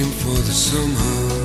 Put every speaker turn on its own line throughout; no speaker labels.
looking for the summer.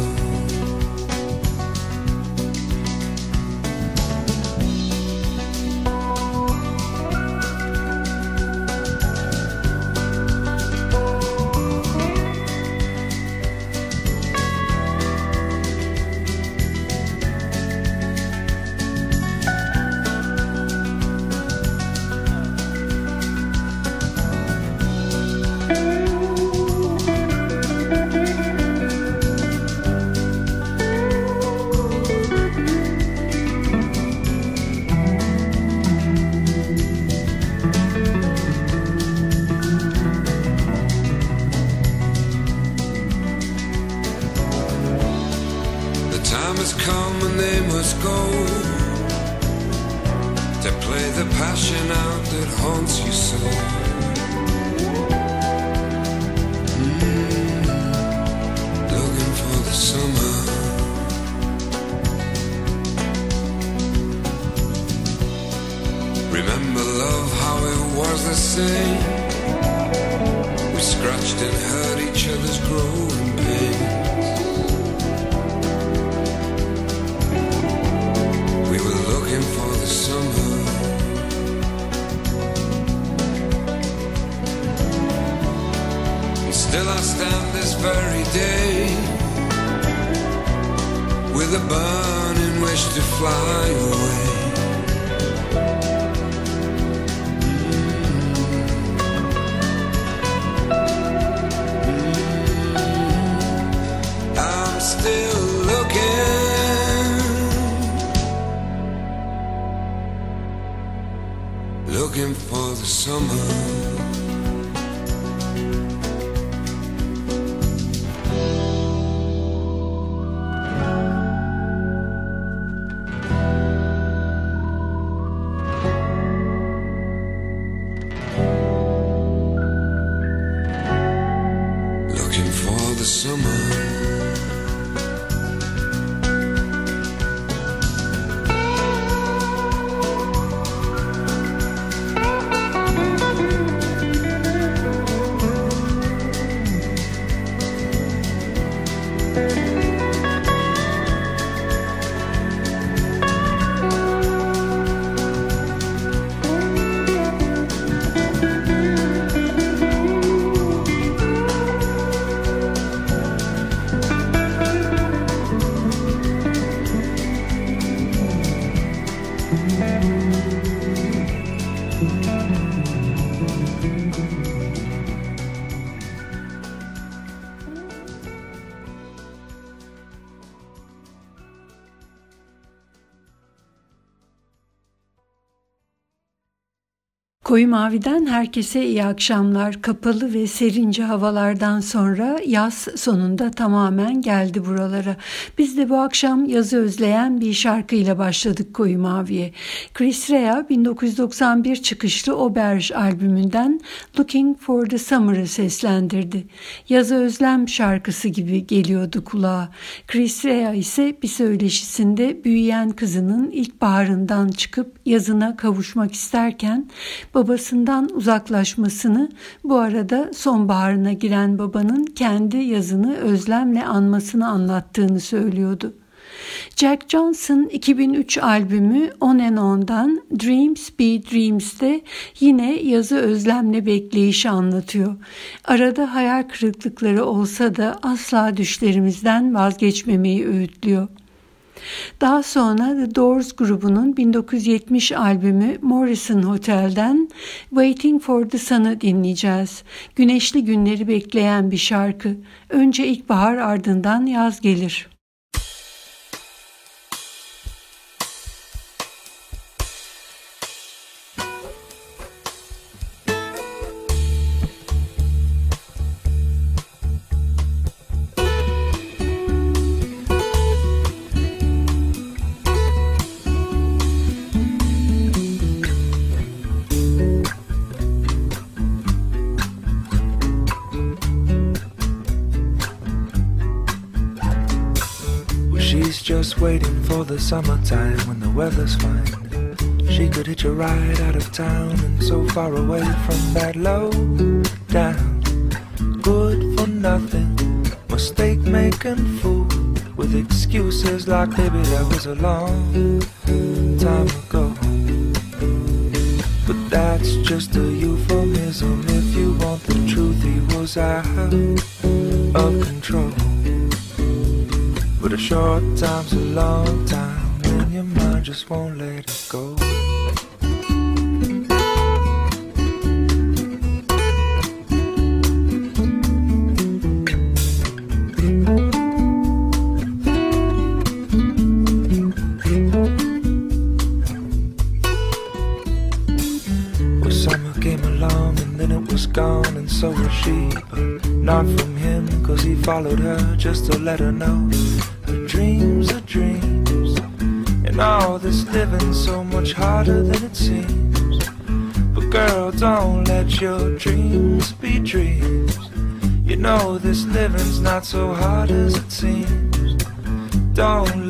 Koyu Mavi'den herkese iyi akşamlar. Kapalı ve serince havalardan sonra yaz sonunda tamamen geldi buralara. Biz de bu akşam yazı özleyen bir şarkıyla başladık Koyu Mavi'ye. Chris Rea 1991 çıkışlı Auberge albümünden Looking for the Summer'ı seslendirdi. Yazı özlem şarkısı gibi geliyordu kulağa. Chris Rea ise bir söyleşisinde büyüyen kızının ilkbaharından çıkıp yazına kavuşmak isterken babasından uzaklaşmasını bu arada sonbaharına giren babanın kendi yazını özlemle anmasını anlattığını söylüyordu. Jack Johnson 2003 albümü On and On'dan Dreams Be Dreams'te yine yazı özlemle bekleyişi anlatıyor. Arada hayal kırıklıkları olsa da asla düşlerimizden vazgeçmemeyi öğütlüyor. Daha sonra The Doors grubunun 1970 albümü Morrison Hotel'den Waiting for the Sun'ı dinleyeceğiz. Güneşli günleri bekleyen bir şarkı. Önce ilkbahar ardından yaz gelir.
Summertime when the weather's fine. She could hitch a ride out of town and so far away from that low down. Good for nothing, mistake making fool with excuses like baby that was a long time ago. But that's just a euphemism if you want the truth, he was out of control. But a short time's a long time and your mind just won't let it go. Well, summer came along and then it was gone, and so was she. But not from him, cause he followed her just to let her know harder than it seems. But girl, don't let your dreams be dreams. You know this living's not so hard as it seems. Don't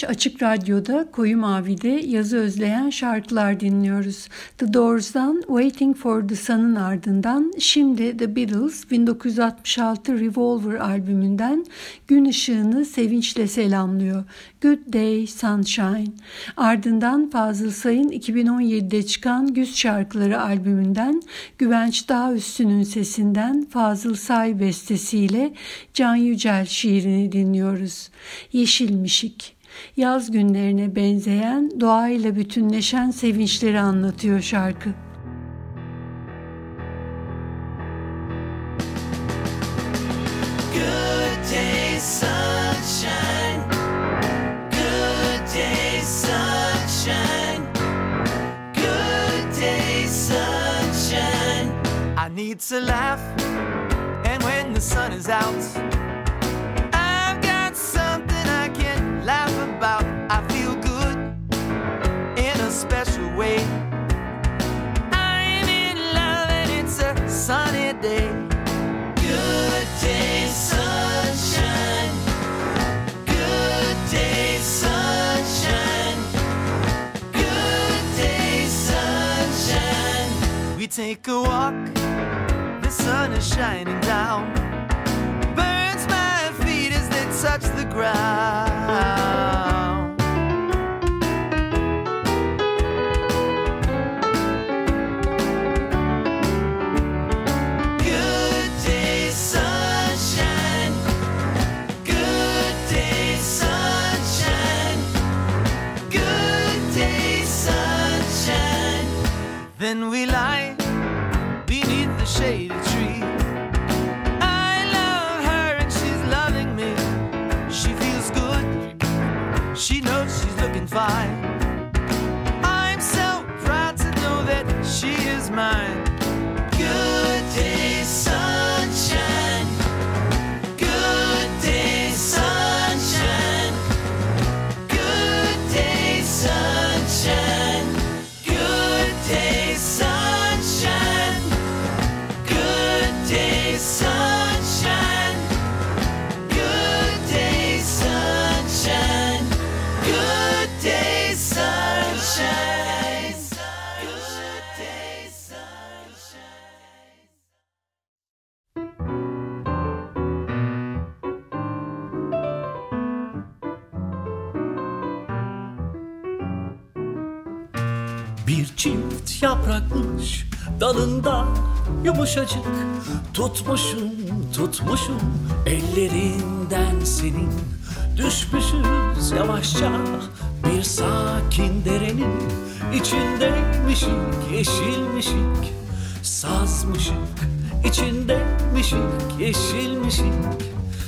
95 Açık Radyo'da Koyu Mavi'de yazı özleyen şarkılar dinliyoruz. The Doors'dan Waiting for the Sun'ın ardından şimdi The Beatles 1966 Revolver albümünden Gün ışığını sevinçle selamlıyor. Good Day Sunshine. Ardından Fazıl Say'ın 2017'de çıkan Güz Şarkıları albümünden Güvenç Dağüstü'nün sesinden Fazıl Say bestesiyle Can Yücel şiirini dinliyoruz. Yeşilmişik yaz günlerine benzeyen, doğayla bütünleşen sevinçleri anlatıyor şarkı.
To laugh And when the sun is out sunny day. Good day, sunshine. Good day, sunshine. Good day, sunshine. We take a walk the sun is shining down, burns my feet as they touch the ground. when we lie beneath the shady tree. I love her and she's loving me. She feels good. She knows she's
looking fine. Yaprakmış dalında yumuşacık. Tutmuşum tutmuşum ellerinden senin. Düşmüşüz yavaşça bir sakin derenin. İçindeymişik yeşilmişik Sazmışık. İçindeymişik yeşilmişik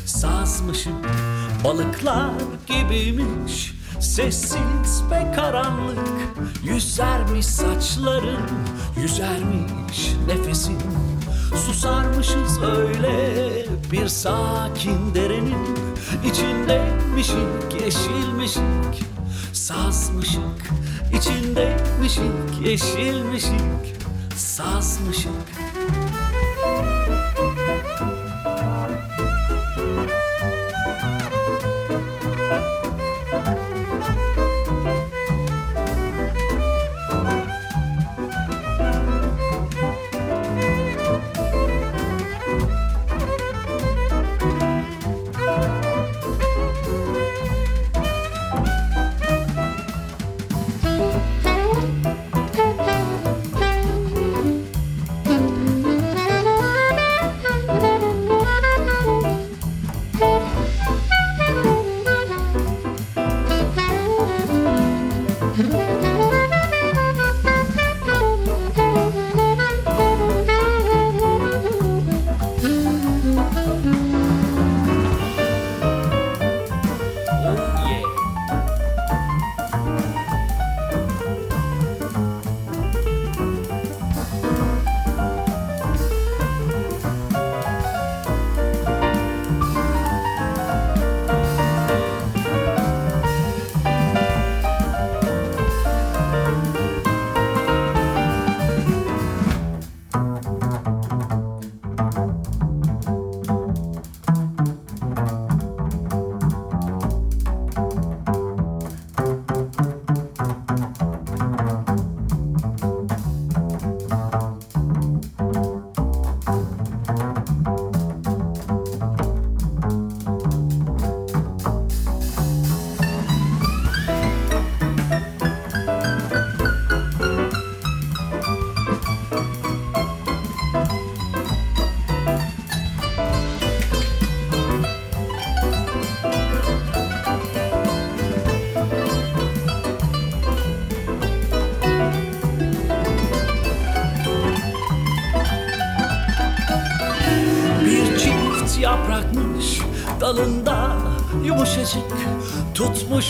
Sazmışık. Balıklar gibiymiş Sessiz ve karanlık Yüzermiş saçların Yüzermiş nefesin. Susarmışız öyle bir sakin derenin içindeymişik yeşilmişik. Sazmışık içindeymişik yeşilmişik Sazmışık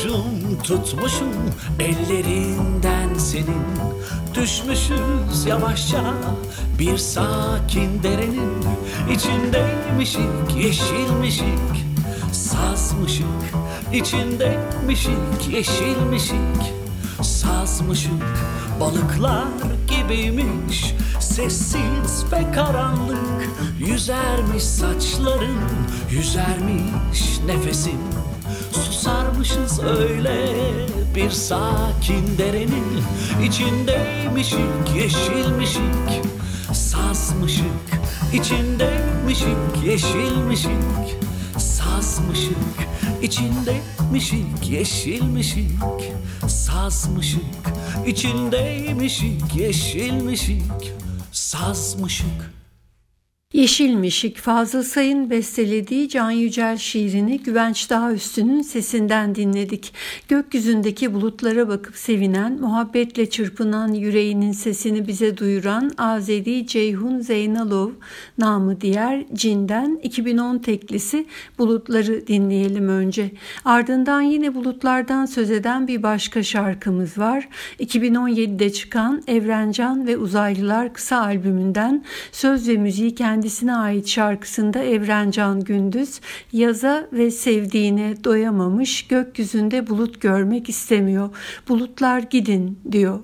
Tutmuşum tutmuşum ellerinden senin. Düşmüşüz yavaşça bir sakin derenin içindeymişik yeşilmişik. Sazmışık içindeymişik yeşilmişik. Sazmışık balıklar gibiymiş Sessiz ve karanlık. Yüzermiş saçların Yüzermiş nefesin Susarmışız öyle bir sakin derenin içindeymişik yeşilmişik Sazmışık içindeymişik yeşilmişik Sazmışık içindeymişik yeşilmişik Sazmışık içindeymişik yeşilmişik Sazmışık
Yeşilmişik Fazıl Say'ın bestelediği Can Yücel şiirini Güvenç Dağüstü'nün sesinden dinledik. Gökyüzündeki bulutlara bakıp sevinen, muhabbetle çırpınan yüreğinin sesini bize duyuran Azeri Ceyhun Zeynalov namı diğer Cin'den 2010 teklisi Bulutları dinleyelim önce. Ardından yine bulutlardan söz eden bir başka şarkımız var. 2017'de çıkan Evrencan ve Uzaylılar kısa albümünden söz ve müziği kendi kendisine ait şarkısında Evrencan Gündüz yaza ve sevdiğine doyamamış gökyüzünde bulut görmek istemiyor. Bulutlar gidin diyor.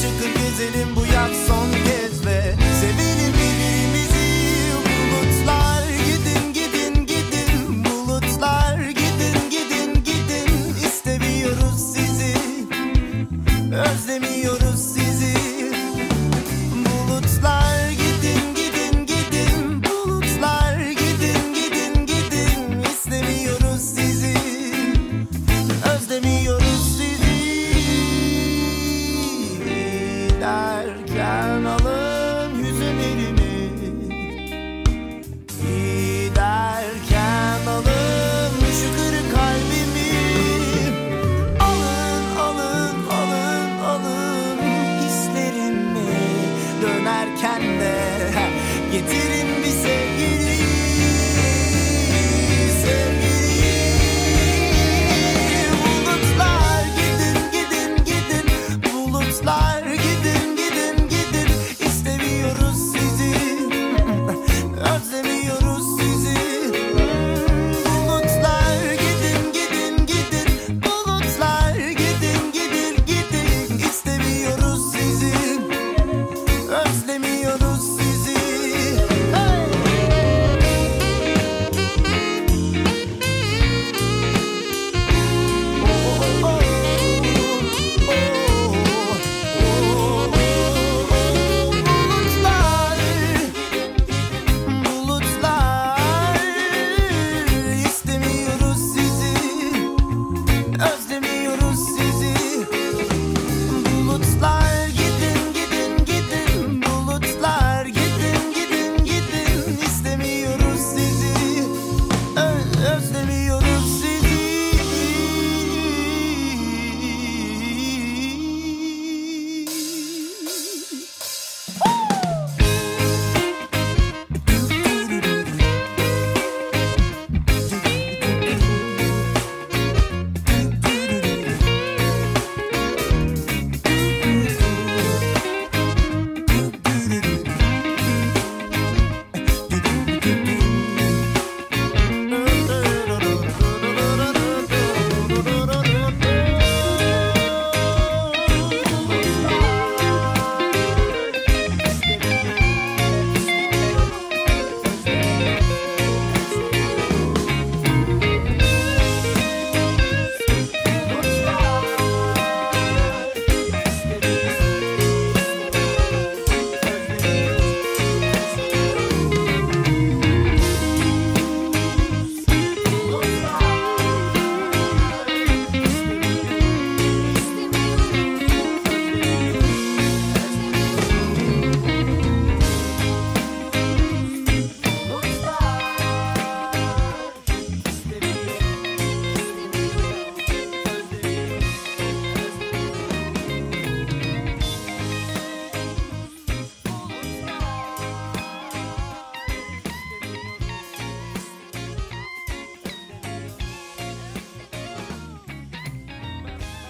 took a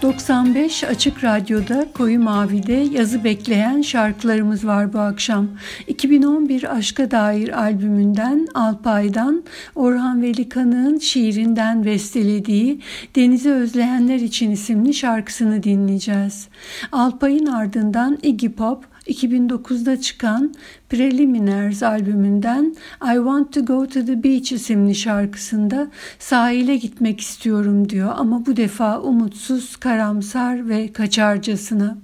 95 Açık Radyo'da Koyu Mavi'de yazı bekleyen şarkılarımız var bu akşam. 2011 Aşka Dair albümünden Alpay'dan Orhan Velikan'ın şiirinden bestelediği Denizi Özleyenler için isimli şarkısını dinleyeceğiz. Alpay'ın ardından Iggy Pop, 2009'da çıkan Preliminaries albümünden I Want to Go to the Beach isimli şarkısında sahile gitmek istiyorum diyor ama bu defa umutsuz, karamsar ve kaçarcasına.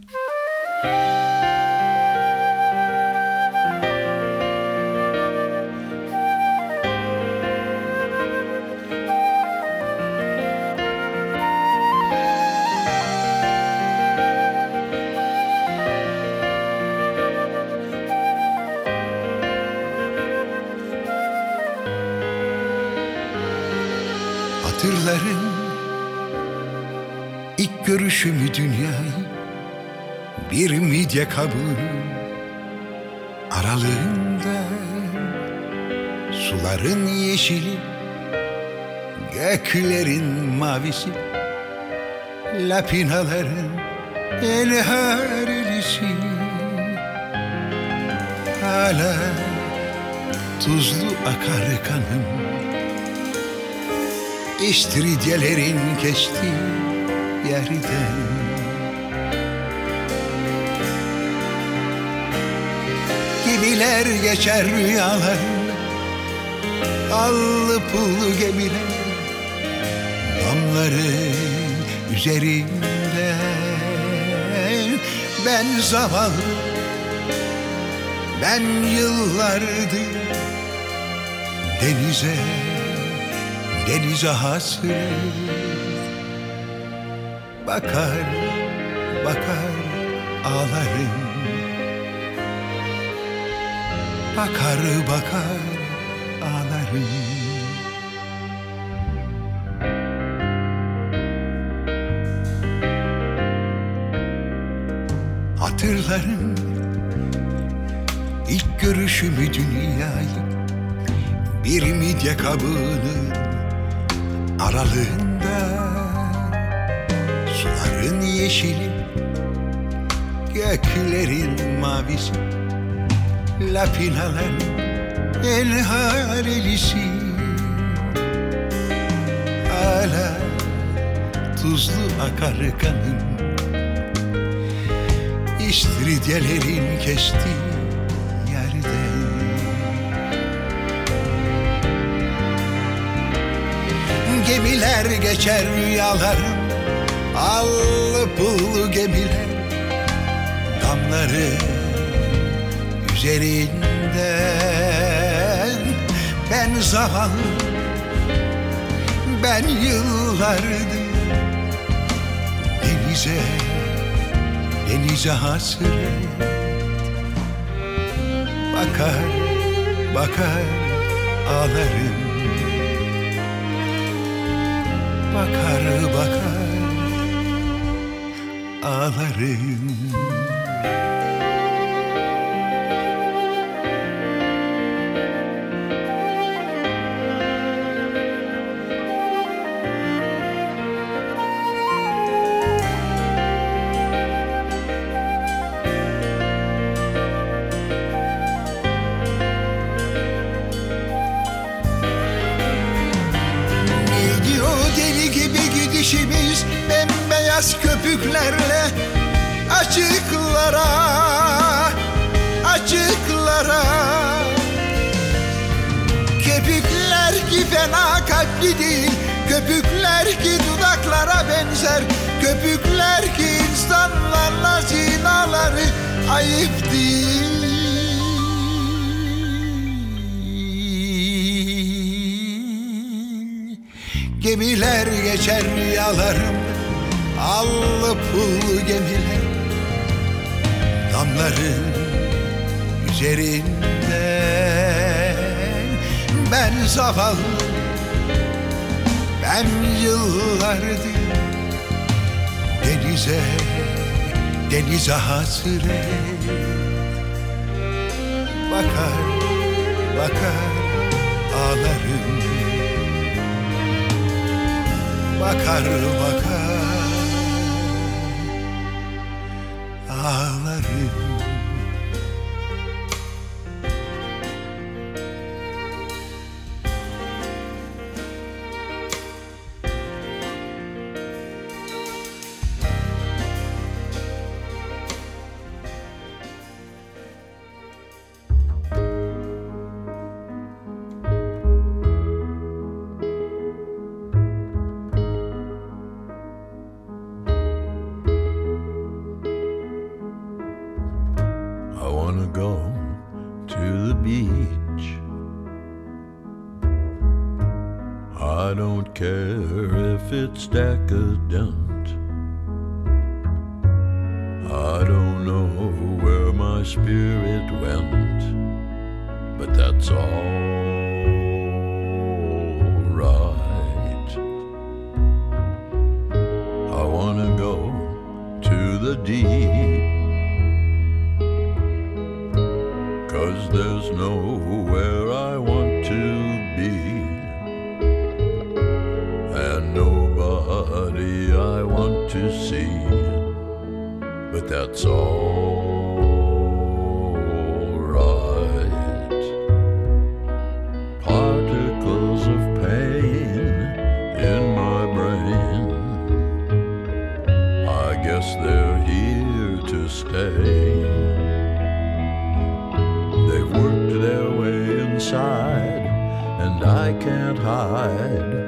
Müzik midye kabuğunun aralığında Suların yeşili Göklerin mavisi Lapinaların elharelisi Hala tuzlu akar kanım İstiridiyelerin geçti yerden Gemiler geçer rüyalarında Allı pullu gemiler Damların üzerinde. Ben zavallı Ben yıllardır Denize Denize hasret Bakar Bakar ağlarım Bakar bakar ağlarım. Hatırlarım ilk görüşümü dünyayı Bir midye kabuğunun aralığında. Suların yeşili Göklerin mavisi Lapinaların el harelisi Hala tuzlu akar kanım İstiridiyelerin kesti yerden Gemiler geçer rüyalarım Allı pullu gemiler Damları üzerinden Ben zavallı Ben yıllardır Denize Denize hasret Bakar Bakar ağlarım. Bakar bakar ağlarım insanlarla zinaları ayıp değil. Gemiler geçer rüyalarım Allı pullu gemiler. Damların üzerinden Ben zavallı Ben yıllardır Denize Denize hasret Bakar Bakar ağlarım. Bakar bakar Ağlarım
guess they're here to stay. They've worked their way inside, and I can't hide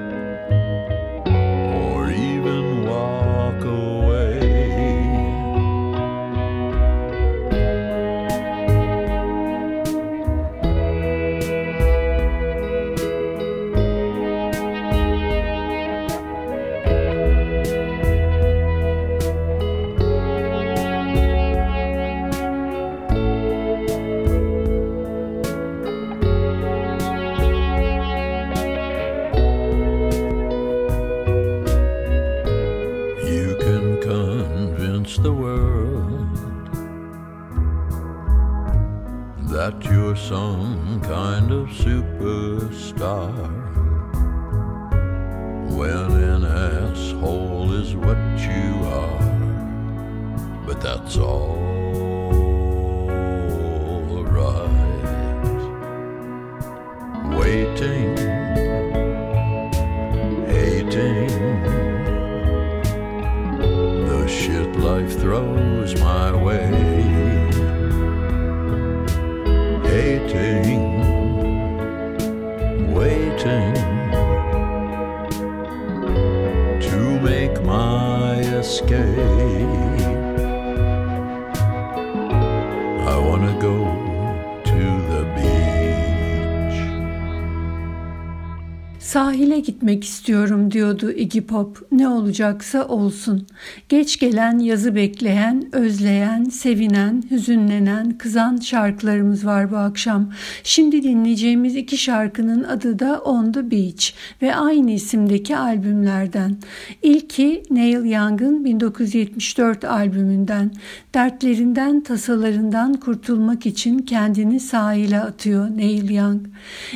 Sahile gitmek istiyorum diyordu Iggy Pop. Ne olacaksa olsun. Geç gelen yazı bekleyen, özleyen, sevinen, hüzünlenen, kızan şarkılarımız var bu akşam. Şimdi dinleyeceğimiz iki şarkının adı da On the Beach ve aynı isimdeki albümlerden. İlki Neil Young'ın 1974 albümünden. Dertlerinden, tasalarından kurtulmak için kendini sahile atıyor Neil Young.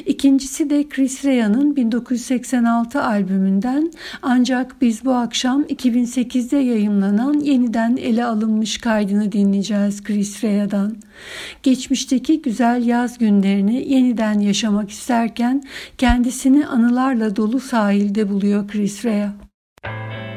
İkincisi de Chris Rea'nın 1986 albümünden ancak biz bu akşam 2008'de yayımlanan yeniden ele alınmış kaydını dinleyeceğiz Chris Rea'dan. Geçmişteki güzel yaz günlerini yeniden yaşamak isterken kendisini anılarla dolu sahilde buluyor Chris Rea.
world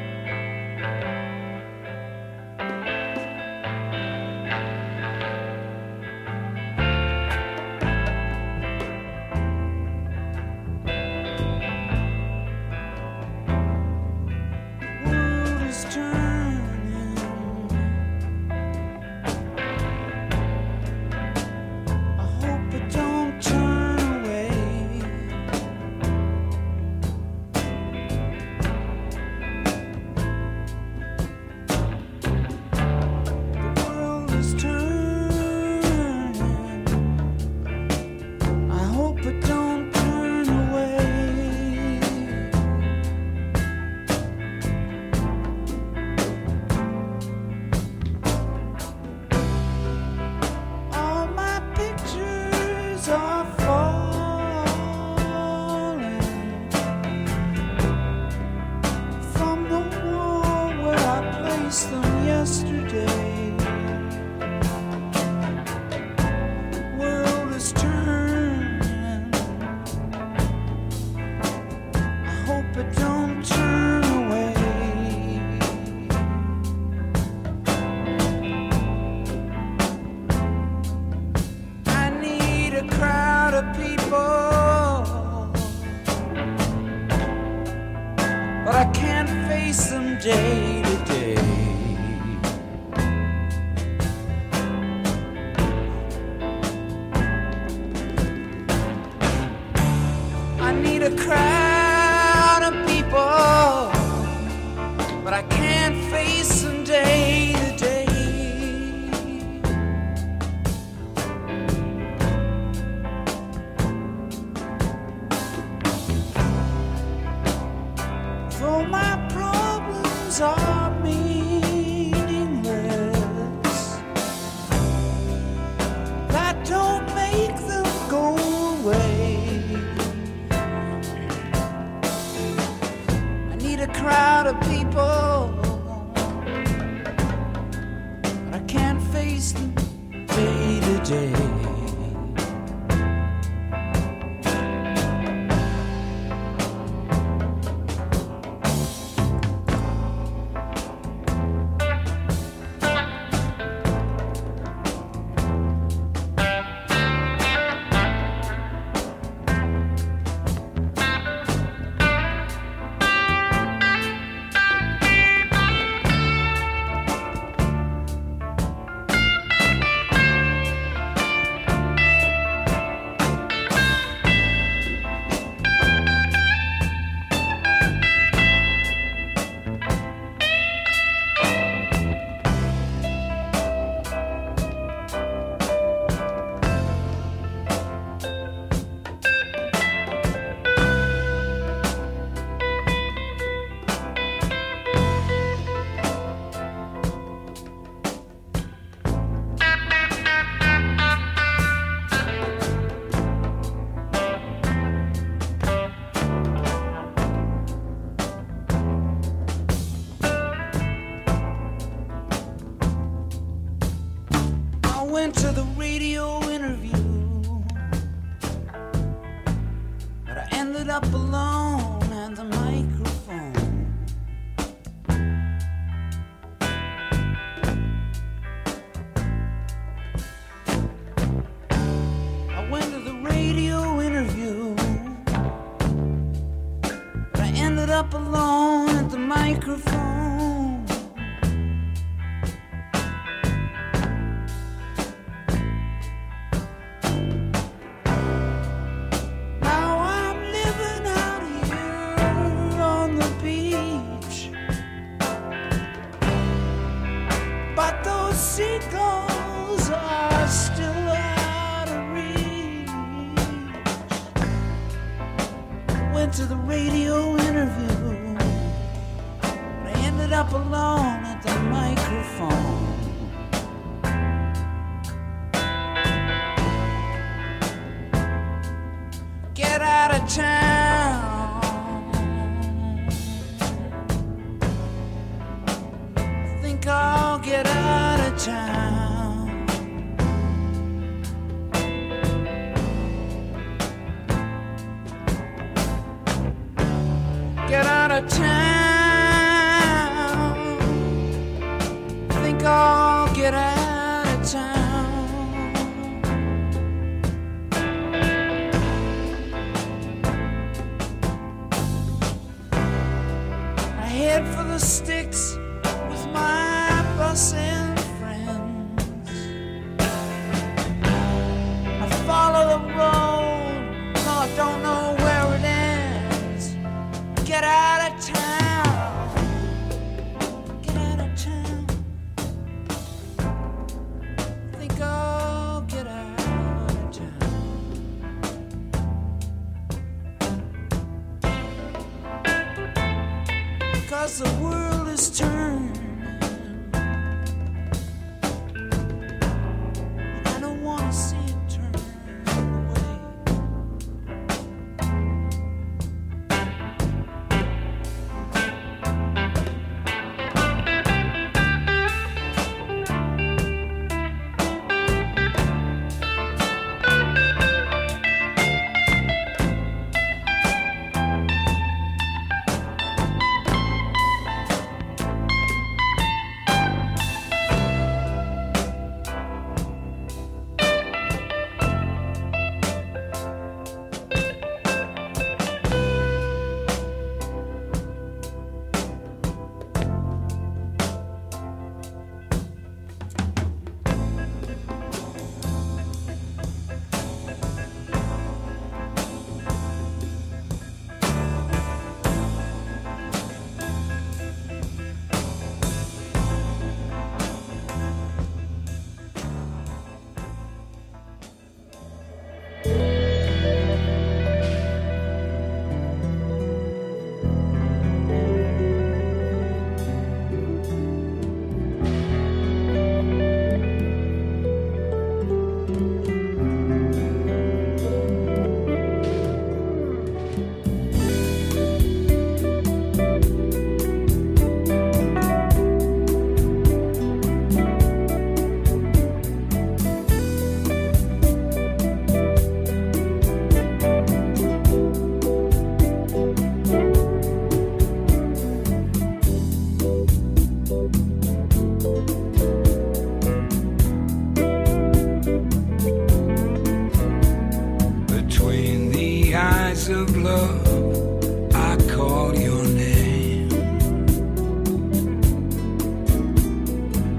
love, I call your name.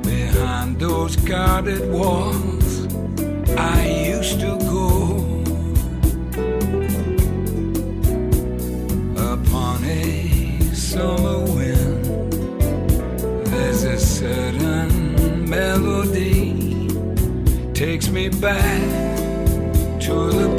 Behind those guarded walls, I used to go. Upon a summer wind, there's a certain melody takes me back to the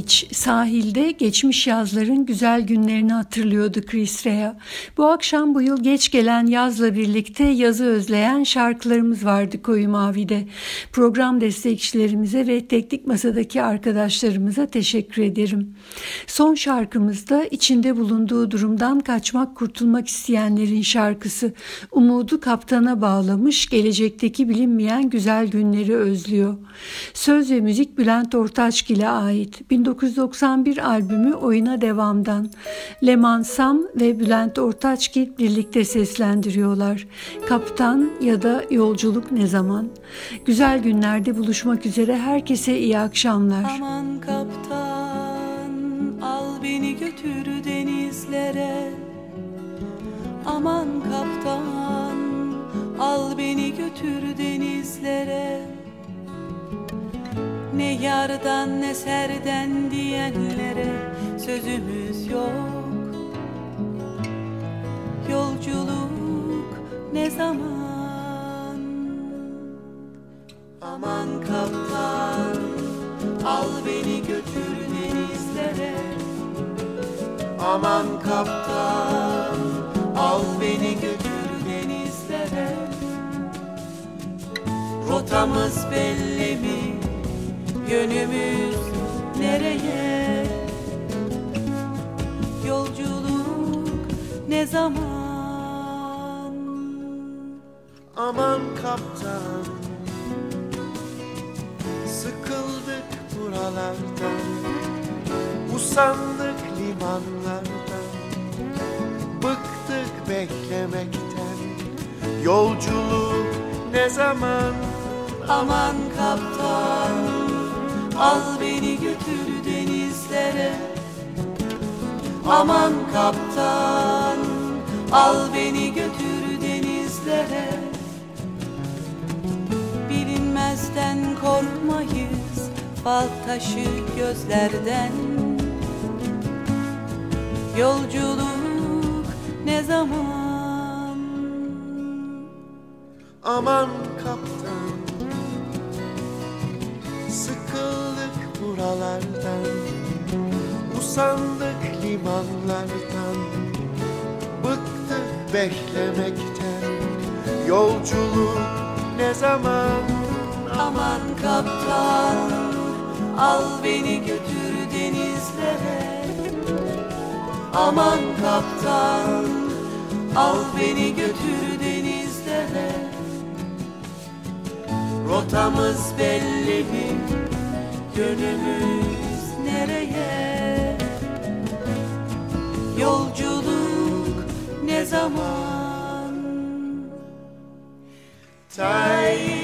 Beach
sahilde geçmiş yazların güzel günlerini hatırlıyordu Chris Rea. Bu akşam bu yıl geç gelen yazla birlikte yazı özleyen şarkılarımız vardı Koyu Mavi'de. Program destekçilerimize ve teknik masadaki arkadaşlarımıza teşekkür ederim. Son şarkımızda içinde bulunduğu durumdan kaçmak kurtulmak isteyenlerin şarkısı. Umudu kaptana bağlamış gelecekteki bilinmeyen güzel günleri özlüyor. Söz ve müzik Bülent Ortaçgil'e ait. 1991 albümü Oyuna Devam'dan. Leman Sam ve Bülent Ortaçgil birlikte seslendiriyorlar. Kaptan ya da yolculuk ne zaman? Güzel günlerde buluşmak üzere herkese iyi akşamlar.
Aman kaptan al beni götür denizlere Aman kaptan al beni götür denizlere Ne yardan ne serden diyenlere sözümüz yok. Yolculuk ne zaman? Aman kaptan al beni götür denizlere. Aman kaptan al beni götür denizlere. Rotamız belli mi? Yönümüz nereye? Yolculuk ne zaman?
Aman kaptan Sıkıldık buralardan Usandık limanlardan Bıktık beklemekten Yolculuk ne zaman
Aman kaptan al beni götür denizlere. Aman kaptan al beni götür denizlere. Bilinmezden korkmayız bal taşı gözlerden. Yolculuk ne zaman?
Aman kaptan Sıkıldık buralardan Usandık limanlardan. Bıktık beklemekten Yolculuk ne zaman?
Aman kaptan al beni götür denizlere. Aman kaptan al beni götür denizlere. Rotamız belli mi? Yönümüz nereye? Yolculuk ne zaman? Tay